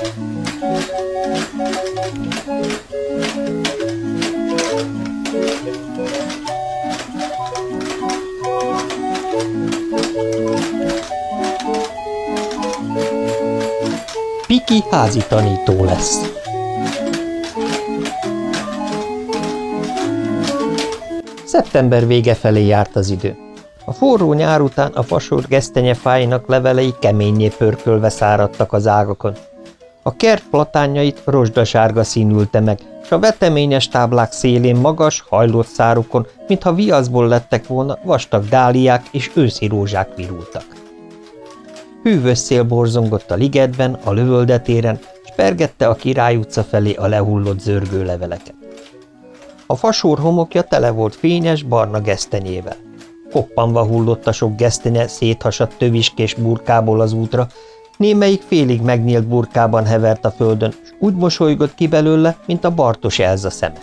Piki házi tanító lesz. Szeptember vége felé járt az idő. A forró nyár után a fasor gesztenyefáinak levelei keményé pörkölve száradtak az ágakon. A kert platánjait rozsdasárga színülte meg, s a veteményes táblák szélén magas, hajlott szárukon, mintha viaszból lettek volna, vastag dáliák és őszi rózsák virultak. Hűvös szél borzongott a ligetben, a lövöldetéren, s pergette a Király utca felé a lehullott zörgő leveleket. A fasor homokja tele volt fényes, barna gesztenyével. Koppanva hullott a sok gesztenye széthasadt töviskés burkából az útra, némelyik félig megnyílt burkában hevert a földön, s úgy mosolygott ki belőle, mint a Bartos Elza szeme.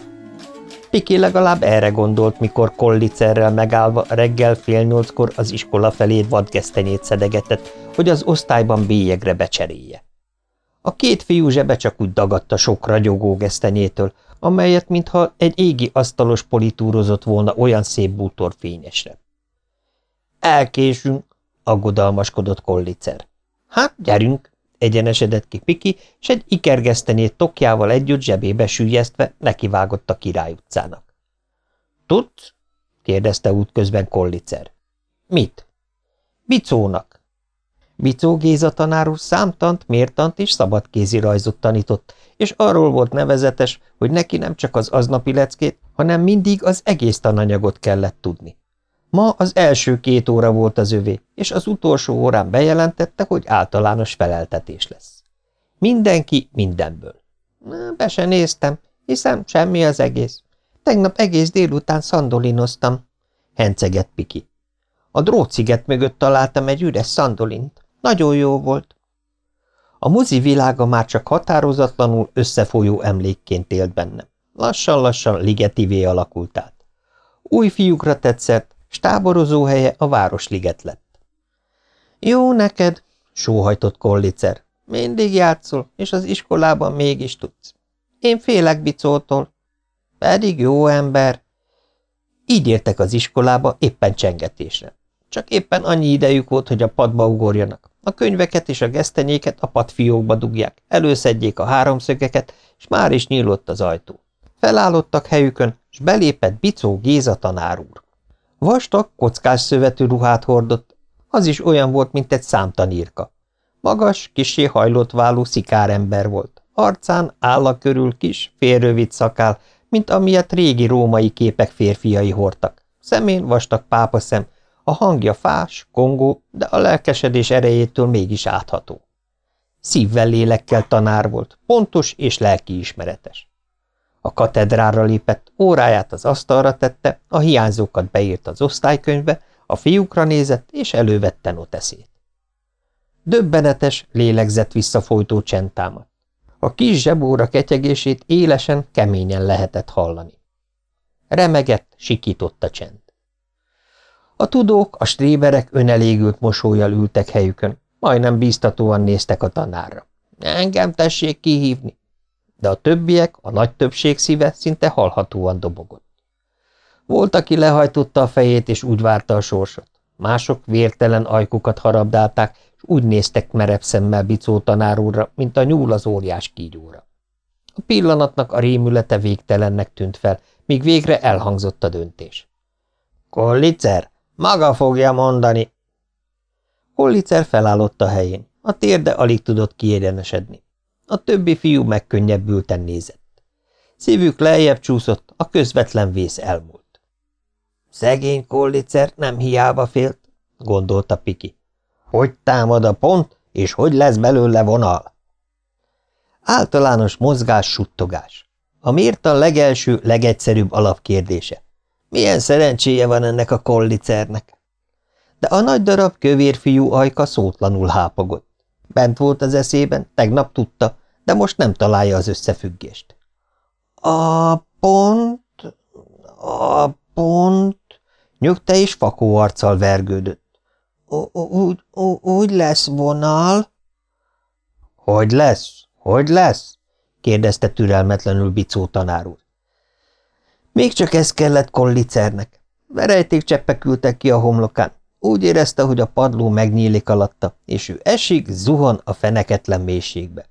Piki legalább erre gondolt, mikor kollicerrel megállva reggel fél nyolckor az iskola felé vadgesztenyét szedegetett, hogy az osztályban bélyegre becserélje. A két fiú zsebe csak úgy dagadta sok ragyogó gesztenyétől, amelyet mintha egy égi asztalos politúrozott volna olyan szép bútor fényesre. Elkésünk, aggodalmaskodott kollicer. Hát, gyerünk, egyenesedett ki Piki, s egy ikergesztenyét tokjával együtt zsebébe sűjesztve nekivágott a király utcának. Tudsz? kérdezte útközben kollicer. Mit? Bicónak. Bicó Géza tanár úr számtant, mértant és szabadkézi rajzot tanított, és arról volt nevezetes, hogy neki nem csak az aznapi leckét, hanem mindig az egész tananyagot kellett tudni. Ma az első két óra volt az övé, és az utolsó órán bejelentette, hogy általános feleltetés lesz. Mindenki mindenből. Be se néztem, hiszen semmi az egész. Tegnap egész délután szandolinoztam, hencegett Piki. A drótsziget mögött találtam egy üres szandolint. Nagyon jó volt. A mozi világa már csak határozatlanul összefolyó emlékként élt bennem. Lassan-lassan ligetivé alakult át. Új fiúkra tetszett, s táborozó helye a Városliget lett. Jó neked, sóhajtott Kollicer. Mindig játszol, és az iskolában mégis tudsz. Én félek bicótól. Pedig jó ember. Így értek az iskolába éppen csengetésre. Csak éppen annyi idejük volt, hogy a padba ugorjanak. A könyveket és a gesztenyéket a padfiókba dugják, előszedjék a háromszögeket, és már is nyílott az ajtó. Felállottak helyükön, s belépett Bicó Géza tanár úr. Vastag, kockás szövetű ruhát hordott, az is olyan volt, mint egy számtanírka. Magas, kisé hajlott váló szikárember volt. Arcán álla körül kis, félrövid szakál, mint amilyet régi római képek férfiai hordtak. Szemén vastag pápaszem, a hangja fás, kongó, de a lelkesedés erejétől mégis átható. Szívvel lélekkel tanár volt, pontos és lelkiismeretes. A katedrára lépett, óráját az asztalra tette, a hiányzókat beírt az osztálykönyvbe, a fiúkra nézett, és elővette noteszét. Döbbenetes, lélegzett visszafolytó csend támadt. A kis zsebóra ketyegését élesen, keményen lehetett hallani. Remegett, sikított a csend. A tudók, a stréberek önelégült mosolyjal ültek helyükön, majdnem bíztatóan néztek a tanárra. Engem tessék kihívni, de a többiek, a nagy többség szíve szinte halhatóan dobogott. Volt, aki lehajtotta a fejét, és úgy várta a sorsot. Mások vértelen ajkukat harabdálták, és úgy néztek merev szemmel Bicó tanár mint a nyúl az óriás kígyóra. A pillanatnak a rémülete végtelennek tűnt fel, míg végre elhangzott a döntés. – Kollicer, maga fogja mondani! Kollicer felállott a helyén. A térde alig tudott kiegyenesedni. A többi fiú megkönnyebbülten nézett. Szívük lejjebb csúszott, a közvetlen vész elmúlt. Szegény kollicer nem hiába félt, gondolta Piki. Hogy támad a pont, és hogy lesz belőle vonal? Általános mozgás, suttogás. A mértan legelső, legegyszerűbb alapkérdése. Milyen szerencséje van ennek a kollicernek? De a nagy darab kövér fiú ajka szótlanul hápogott. Bent volt az eszében, tegnap tudta, de most nem találja az összefüggést. A pont, a pont, nyugta és fakó arccal vergődött. Úgy, úgy lesz vonal? Hogy lesz? Hogy lesz? kérdezte türelmetlenül Bicó tanár úr. Még csak ez kellett kollicernek. Verejték cseppek ültek ki a homlokán. Úgy érezte, hogy a padló megnyílik alatta, és ő esik, zuhan a feneketlen mélységbe.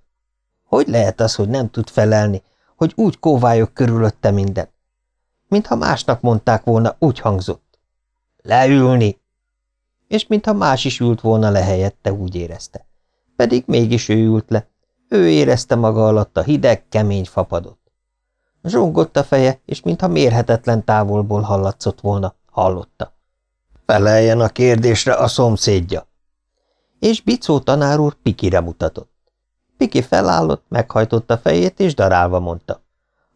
Hogy lehet az, hogy nem tud felelni, hogy úgy kóvályok körülötte minden? Mintha másnak mondták volna, úgy hangzott. Leülni! És mintha más is ült volna le helyette, úgy érezte. Pedig mégis ő ült le. Ő érezte maga alatt a hideg, kemény fapadot. Zsongott a feje, és mintha mérhetetlen távolból hallatszott volna, hallotta. Feleljen a kérdésre a szomszédja. És Bicó tanár úr Pikire mutatott. Piki felállott, meghajtotta fejét, és darálva mondta.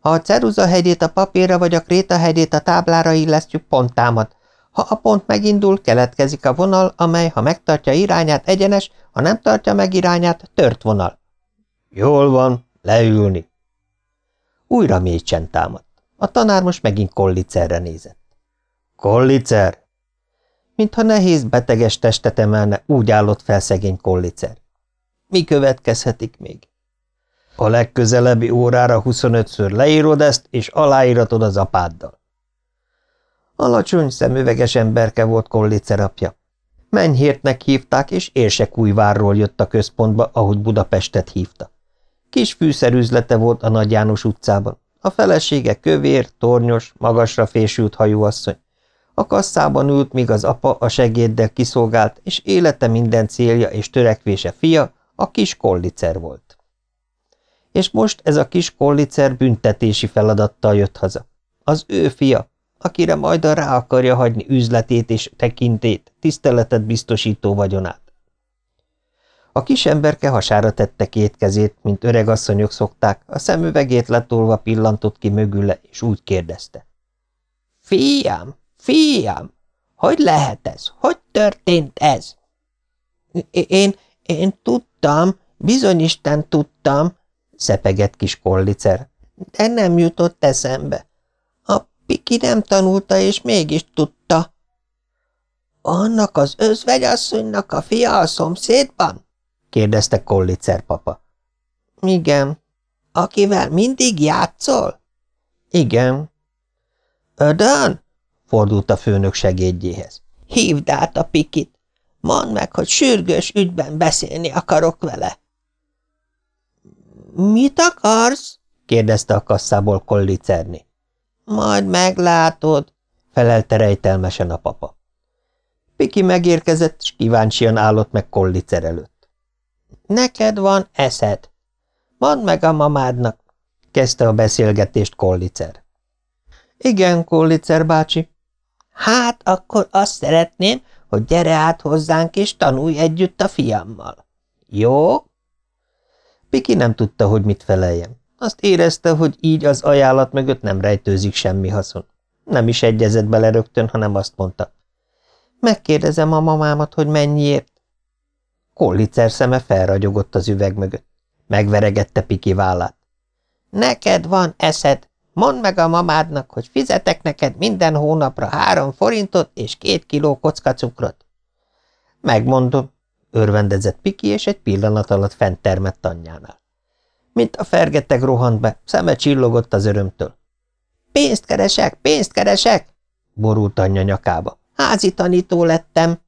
Ha a ceruza hegyét a papírra vagy a kréta hegyét a táblára illesztjük, pont támad. Ha a pont megindul, keletkezik a vonal, amely, ha megtartja irányát, egyenes, ha nem tartja meg irányát, tört vonal. Jól van, leülni. Újra mély csend támadt. A tanár most megint Kollicerre nézett. Kollicer? Mintha nehéz, beteges testet emelne, úgy állott fel szegény Kollicer. Mi következhetik még? A legközelebbi órára 25-ször leírod ezt, és aláíratod az apáddal. Alacsony, szemüveges emberke volt Kollicer apja. Mennyhértnek hívták, és Érsekújvárról jött a központba, ahogy Budapestet hívta. Kis fűszerüzlete volt a Nagy János utcában. A felesége kövér, tornyos, magasra fésült hajóasszony. A kasszában ült, míg az apa a segéddel kiszolgált, és élete minden célja és törekvése fia, a kis kollicer volt. És most ez a kis kollicer büntetési feladattal jött haza. Az ő fia, akire majd rá akarja hagyni üzletét és tekintét, tiszteletet biztosító vagyonát. A kis emberke hasára tette két kezét, mint öregasszonyok szokták, a szemüvegét letolva pillantott ki mögüle, és úgy kérdezte. – Fiam, fiam, hogy lehet ez? Hogy történt ez? – Én, én tudtam, bizonyisten tudtam, szepegett kis kollicer, de nem jutott eszembe. A Piki nem tanulta, és mégis tudta. Annak az özvegyasszonynak a fia a szomszédban? kérdezte Kollicer papa. Igen. Akivel mindig játszol? Igen. Ödön? fordult a főnök segédjéhez. Hívd át a pikit. Mondd meg, hogy sürgős ügyben beszélni akarok vele. Mit akarsz? kérdezte a kasszából Kollicerni. Majd meglátod, felelte rejtelmesen a papa. Piki megérkezett, és kíváncsian állott meg Kollicer előtt. Neked van eszed. Mondd meg a mamádnak, kezdte a beszélgetést Kollicer. Igen, Kollicer bácsi. Hát, akkor azt szeretném, hogy gyere át hozzánk, és tanulj együtt a fiammal. Jó? Piki nem tudta, hogy mit feleljen. Azt érezte, hogy így az ajánlat mögött nem rejtőzik semmi haszon. Nem is egyezett bele rögtön, hanem azt mondta. Megkérdezem a mamámat, hogy mennyiért. Kollicer szeme felragyogott az üveg mögött. Megveregette Piki vállát. Neked van eszed. Mondd meg a mamádnak, hogy fizetek neked minden hónapra három forintot és két kiló kockacukrot. Megmondom, örvendezett Piki, és egy pillanat alatt fent termett anyjánál. Mint a fergeteg rohant be, szeme csillogott az örömtől. Pénzt keresek, pénzt keresek! borult anyja nyakába. Házi tanító lettem.